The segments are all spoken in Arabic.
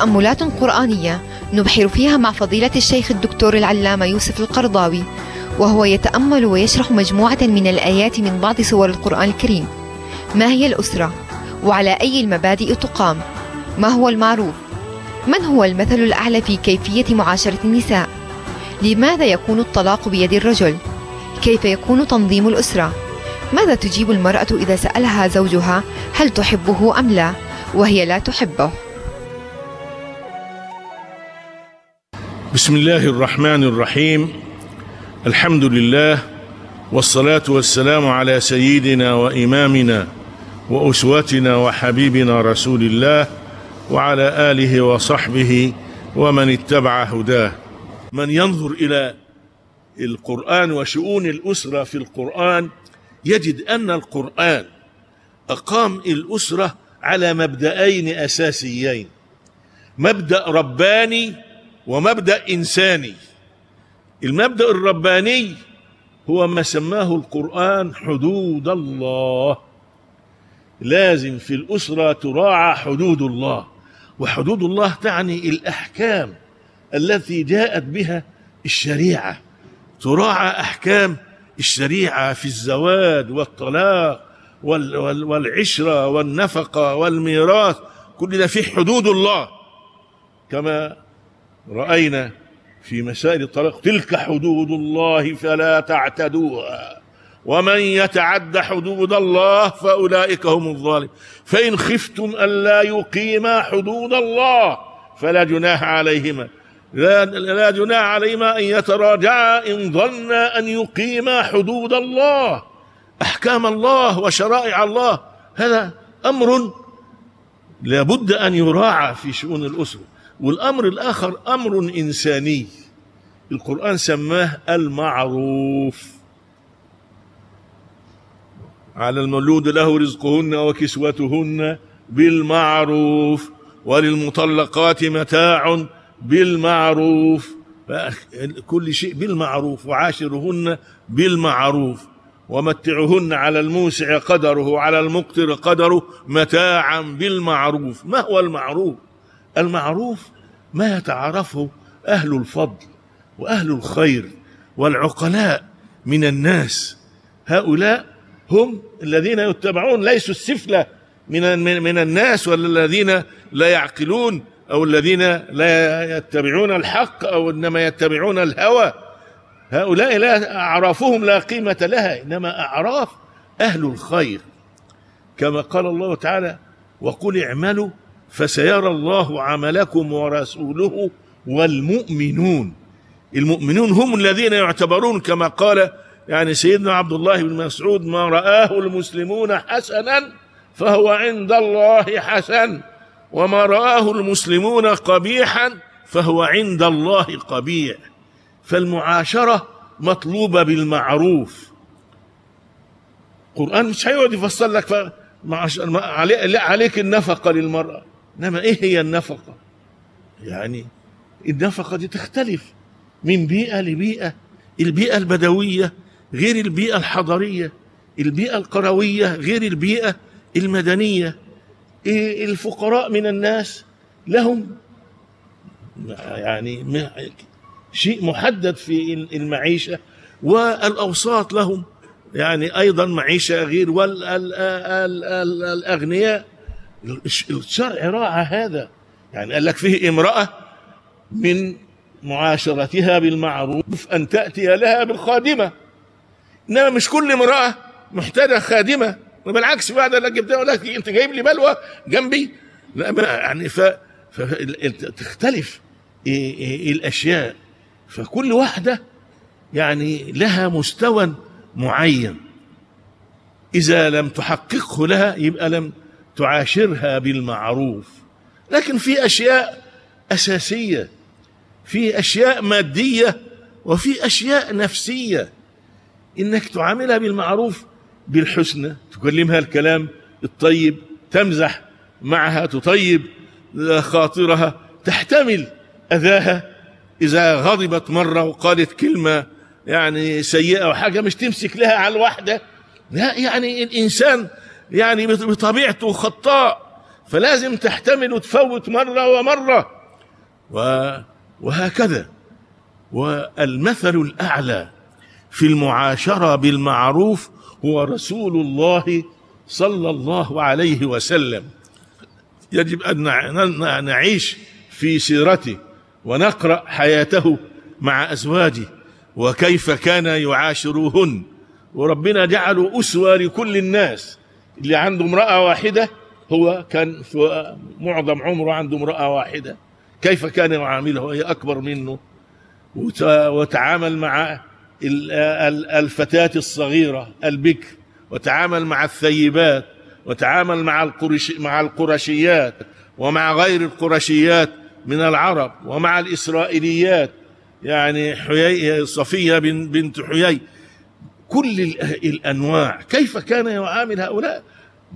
تأملات قرآنية نبحر فيها مع فضيلة الشيخ الدكتور العلامة يوسف القرضاوي وهو يتأمل ويشرح مجموعة من الآيات من بعض سور القرآن الكريم ما هي الأسرة؟ وعلى أي المبادئ تقام؟ ما هو المعروف؟ من هو المثل الأعلى في كيفية معاشرة النساء؟ لماذا يكون الطلاق بيد الرجل؟ كيف يكون تنظيم الأسرة؟ ماذا تجيب المرأة إذا سألها زوجها هل تحبه أم لا؟ وهي لا تحبه بسم الله الرحمن الرحيم. الحمد لله والصلاة والسلام على سيدنا وإمامنا وأسوتنا وحبيبنا رسول الله وعلى آله وصحبه ومن اتبع هداه. من ينظر إلى القرآن وشؤون الأسرة في القرآن يجد أن القرآن أقام الأسرة على مبدأين أساسيين. مبدأ رباني ومبدأ إنساني. المبدأ الرباني هو ما سماه القرآن حدود الله. لازم في الأسرة تراعى حدود الله. وحدود الله تعني الأحكام التي جاءت بها الشريعة. تراعى أحكام الشريعة في الزواج والطلاق والعشرة والنفقة والميراث. كل ده في حدود الله. كما رأينا في مسائل الطلاق. تلك حدود الله فلا تعتدوها. ومن يتعد حدود الله فأولئك هم الظالمون. فإن خفتم ألا يقيما حدود الله فلا جناح عليهما. لا, لا جناح عليهما أن يتراجعا إن ظنا أن يقيما حدود الله. أحكام الله وشرائع الله. هذا أمر لابد أن يراعى في شؤون الأسرة. والأمر الآخر أمر إنساني. القرآن سماه المعروف. على المولود له رزقهن وكسوتهن بالمعروف وللمطلقات متاع بالمعروف. كل شيء بالمعروف وعاشرهن بالمعروف. ومتعهن على الموسع قدره على المقتر قدره متاعا بالمعروف. ما هو المعروف؟ المعروف ما يتعرفه أهل الفضل وأهل الخير والعقلاء من الناس. هؤلاء هم الذين يتبعون ليسوا السفلة من من الناس ولا الذين لا يعقلون أو الذين لا يتبعون الحق أو إنما يتبعون الهوى. هؤلاء لا اعرافهم لا قيمة لها إنما أعراف أهل الخير. كما قال الله تعالى وقل اعملوا فسيرى الله عملكم ورسوله والمؤمنون. المؤمنون هم الذين يعتبرون كما قال يعني سيدنا عبد الله بن مسعود ما رآه المسلمون حسنا فهو عند الله حسن وما رآه المسلمون قبيحا فهو عند الله قبيح. فالمعاشرة مطلوبة بالمعروف. القرآن مش هيقعد يفصل لك عليك النفقة للمرأة. إنما إيه هي النفقة؟ يعني النفقة دي تختلف من بيئة لبيئة. البيئة البدوية غير البيئة الحضرية. البيئة القروية غير البيئة المدنية. الفقراء من الناس لهم يعني شيء محدد في المعيشة والأوساط لهم يعني أيضا معيشة غير والأغنياء الشرع راعى هذا. يعني قال لك فيه امرأة من معاشرتها بالمعروف أن تأتي لها بالخادمة. إنما مش كل امرأة محتاجة خادمة. بالعكس بعد لك جبتها لك أنت جايب لي بلوى جنبي. لا يعني ف... فتختلف إيه إيه الأشياء. فكل واحدة يعني لها مستوى معين. إذا لم تحققه لها يبقى لم تعاشرها بالمعروف. لكن في أشياء أساسية في أشياء مادية وفي أشياء نفسية. إنك تعاملها بالمعروف بالحسنى تكلمها الكلام الطيب تمزح معها تطيب خاطرها تحتمل أذاها إذا غضبت مرة وقالت كلمة يعني سيئة أو حاجة مش تمسك لها على الواحدة. لا يعني الإنسان يعني بطبيعته خطاء فلازم تحتمل وتفوت مرة ومرة. وهكذا. والمثل الأعلى في المعاشرة بالمعروف هو رسول الله صلى الله عليه وسلم. يجب أن نع- نع- نعيش في سيرته ونقرأ حياته مع أزواجه. وكيف كان يعاشروهن. وربنا جعله أسوة لكل الناس. اللي عنده امرأة واحدة هو كان في معظم عمره عنده امرأة واحدة. كيف كان يعاملها وهي أكبر منه. وت- وتعامل مع ال- ال- الفتاة الصغيرة البكر. وتعامل مع الثيبات. وتعامل مع القرش مع القرشيات. ومع غير القرشيات من العرب. ومع الإسرائيليات. يعني حيي صفية بن- بنت حيي. كل ال- الأنواع. كيف كان يعامل هؤلاء؟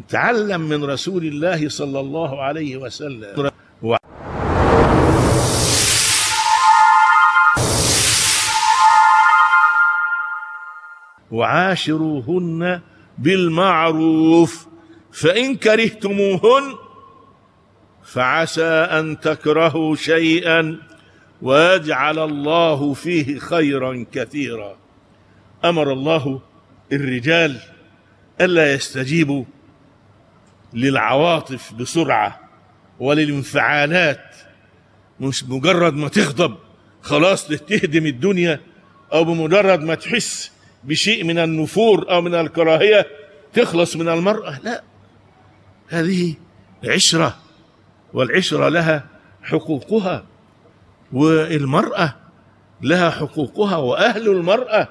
تعلم من رسول الله صلى الله عليه وسلم. وعاشروهن بالمعروف. فإن كرهتموهن فعسى أن تكرهوا شيئا. ويجعل الله فيه خيرا كثيرا. أمر الله الرجال ألا يستجيبوا للعواطف بسرعة وللانفعالات مش مجرد ما تغضب خلاص تهدم الدنيا أو بمجرد ما تحس بشيء من النفور أو من الكراهية تخلص من المرأة لا. هذه عشرة والعشرة لها حقوقها والمرأة لها حقوقها وأهل المرأة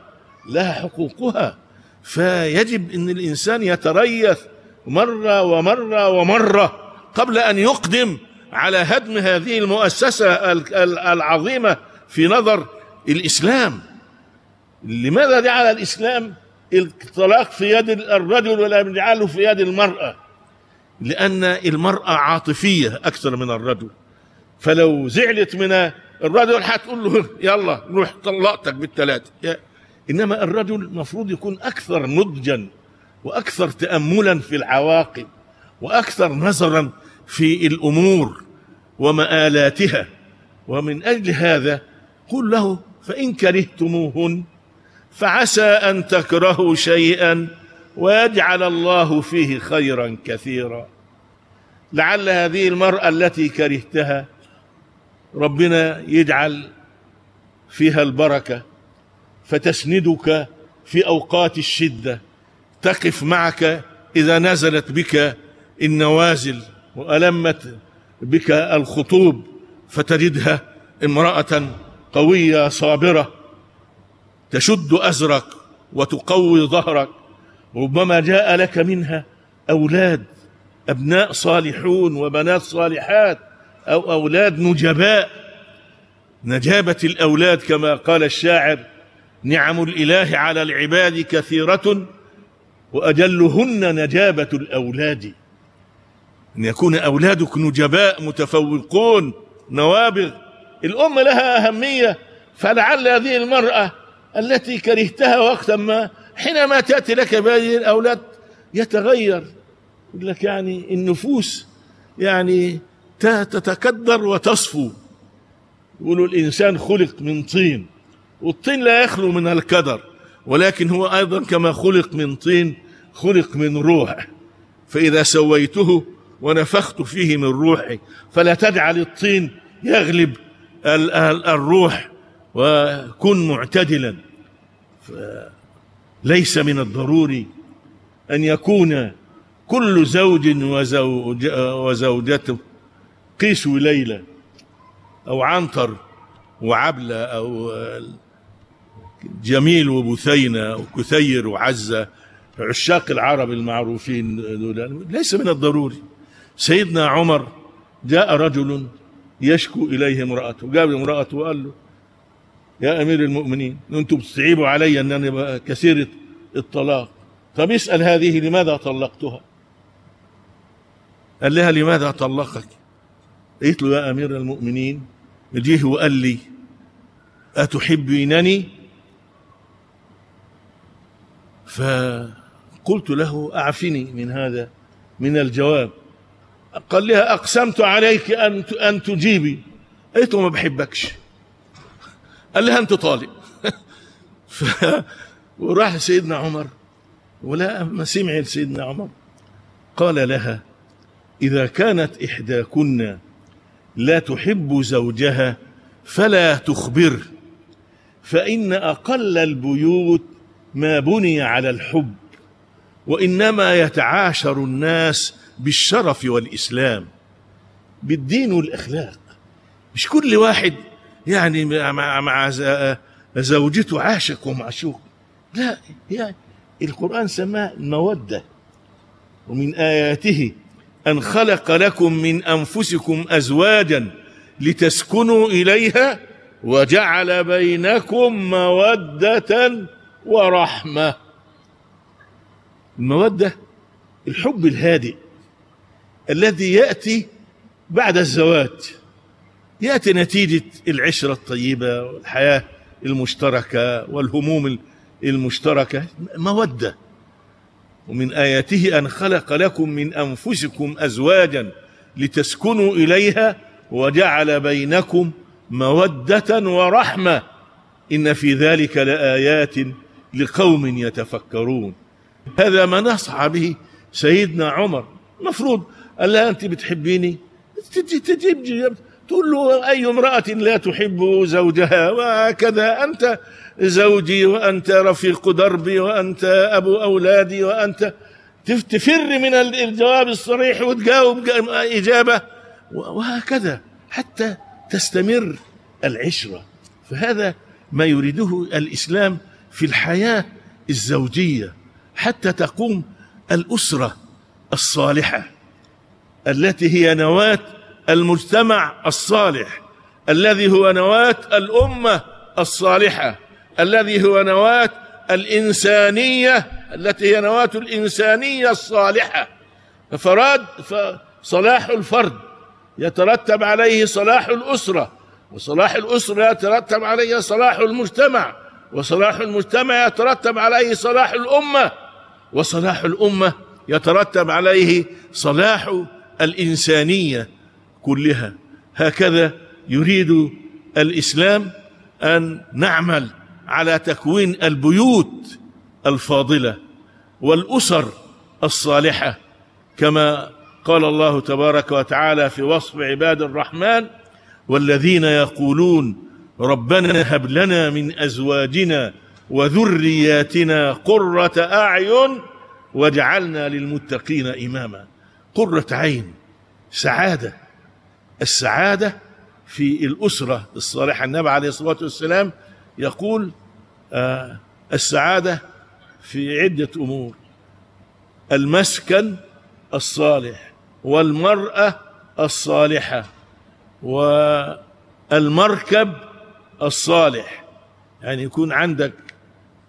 لها حقوقها. فيجب أن الإنسان يتريث مرة ومرة ومرة قبل أن يقدم على هدم هذه المؤسسة ال- ال- العظيمة في نظر الإسلام. لماذا جعل الإسلام الطلاق في يد الرجل ولا يجعله في يد المرأة؟ لأن المرأة عاطفية أكثر من الرجل. فلو زعلت من الرجل هتقول له يلا روح طلقتك بالثلاثة يا- إنما الرجل المفروض يكون أكثر نضجا وأكثر تأملا في العواقب وأكثر نظرا في الأمور ومآلاتها. ومن أجل هذا قل له فإن كرهتموهن فعسى أن تكرهوا شيئا ويجعل الله فيه خيرا كثيرا. لعل هذه المرأة التي كرهتها ربنا يجعل فيها البركة فتسندك في أوقات الشدة. تقف معك إذا نزلت بك النوازل وألمت بك الخطوب فتجدها امرأة قوية صابرة. تشد أزرك وتقوي ظهرك. ربما جاء لك منها أولاد أبناء صالحون وبنات صالحات أو أولاد نجباء. نجابة الأولاد كما قال الشاعر نعم الإله على العباد كثيرة وأجلهن نجابة الأولاد. أن يكون أولادك نجباء متفوقون نوابغ الأم لها أهمية فلعل هذه المرأة التي كرهتها وقتا ما حينما تأتي لك بهذه الأولاد يتغير. يقول لك يعني النفوس يعني تتكدر وتصفو. يقولوا الإنسان خلق من طين. والطين لا يخلو من الكدر ولكن هو أيضا كما خلق من طين خلق من روح. فإذا سويته ونفخت فيه من روحي فلا تجعل الطين يغلب ال- ال- الروح وكن معتدلا. ليس من الضروري أن يكون كل زوج وزوج وزوجته قيس وليلى أو عنتر وعبلة أو جميل وبثينة أو كثير وعزة. عشاق العرب المعروفين دول. ليس من الضروري. سيدنا عمر جاء رجل يشكو إليه امرأته. جاب امرأته وقال له يا أمير المؤمنين أنتم بتستعيبوا علي أن أنا كثير الطلاق. طب اسأل هذه لماذا طلقتها؟ قال لها لماذا طلقك؟ قلت له يا أمير المؤمنين جه وقال لي أتحبينني فقلت له أعفني من هذا من الجواب. قال لها أقسمت عليك أن أن تجيبي. قالت له ما بحبكش. قال لها أنت طالق ف... وراح سيدنا عمر. ولا ما سمع سيدنا عمر. قال لها إذا كانت إحداكن لا تحب زوجها فلا تخبر فإن أقل البيوت ما بني على الحب وإنما يتعاشر الناس بالشرف والإسلام بالدين والإخلاق. مش كل واحد يعني مع, مع زوجته عاشق ومعشوق. لا يعني القرآن سماه المودة. ومن آياته أن خلق لكم من أنفسكم أزواجا لتسكنوا إليها وجعل بينكم مودة ورحمة. المودة الحب الهادئ الذي يأتي بعد الزواج. يأتي نتيجة العشرة الطيبة والحياة المشتركة والهموم المشتركة. مودة ومن آياته أن خلق لكم من أنفسكم أزواجا لتسكنوا إليها وجعل بينكم مودة ورحمة. إن في ذلك لآيات لقوم يتفكرون. هذا ما نصح به سيدنا عمر. مفروض قال لها أنت بتحبيني؟ تجيب تقول له أي امرأة لا تحب زوجها؟ وهكذا أنت زوجي وأنت رفيق دربي وأنت أبو أولادي وأنت تفر من الجواب الصريح وتجاوب إجابة. وهكذا حتى تستمر العشرة. فهذا ما يريده الإسلام في الحياة الزوجية حتى تقوم الأسرة الصالحة التي هي نواة المجتمع الصالح الذي هو نواة الأمة الصالحة الذي هو نواة الإنسانية التي هي نواة الإنسانية الصالحة. ففراد فصلاح الفرد يترتب عليه صلاح الأسرة وصلاح الأسرة يترتب عليه صلاح المجتمع. وصلاح المجتمع يترتب عليه صلاح الأمة وصلاح الأمة يترتب عليه صلاح الإنسانية كلها. هكذا يريد الإسلام أن نعمل على تكوين البيوت الفاضلة والأسر الصالحة كما قال الله تبارك وتعالى في وصف عباد الرحمن والذين يقولون ربنا هب لنا من أزواجنا وذرياتنا قرة أعين واجعلنا للمتقين إماما. قرة عين سعادة. السعادة في الأسرة الصالحة. النبي عليه الصلاة والسلام يقول آه السعادة في عدة أمور. المسكن الصالح والمرأة الصالحة والمركب الصالح. يعني يكون عندك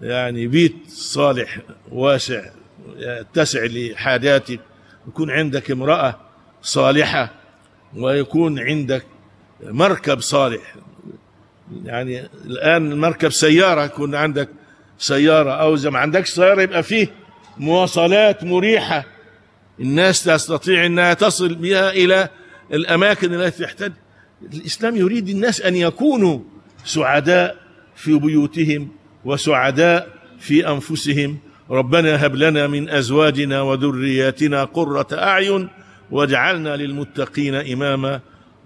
يعني بيت صالح واسع يتسع لحاجاتك. يكون عندك امرأة صالحة ويكون عندك مركب صالح. يعني الآن المركب سيارة يكون عندك سيارة أو إذا ما عندكش سيارة يبقى فيه مواصلات مريحة. الناس تستطيع أنها تصل بها إلى الأماكن التي تحتاج. الإسلام يريد الناس أن يكونوا سعداء في بيوتهم وسعداء في أنفسهم. ربنا هب لنا من أزواجنا وذرياتنا قرة أعين واجعلنا للمتقين إماما.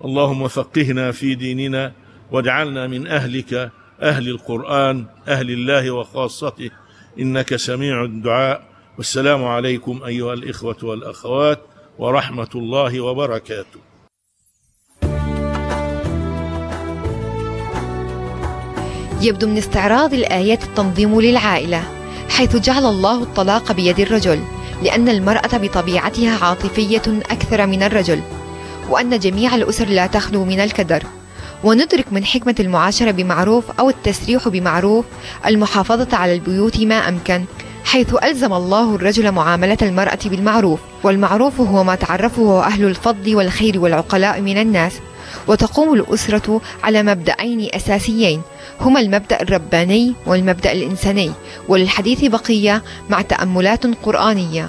اللهم فقهنا في ديننا واجعلنا من أهلك أهل القرآن أهل الله وخاصته. إنك سميع الدعاء. والسلام عليكم أيها الإخوة والأخوات ورحمة الله وبركاته. يبدو من استعراض الآيات التنظيم للعائلة حيث جعل الله الطلاق بيد الرجل لأن المرأة بطبيعتها عاطفية أكثر من الرجل وأن جميع الأسر لا تخلو من الكدر. وندرك من حكمة المعاشرة بمعروف أو التسريح بمعروف المحافظة على البيوت ما أمكن حيث ألزم الله الرجل معاملة المرأة بالمعروف والمعروف هو ما تعرفه أهل الفضل والخير والعقلاء من الناس. وتقوم الأسرة على مبدأين أساسيين. هما المبدأ الرباني والمبدأ الإنساني وللحديث بقية مع تأملات قرآنية.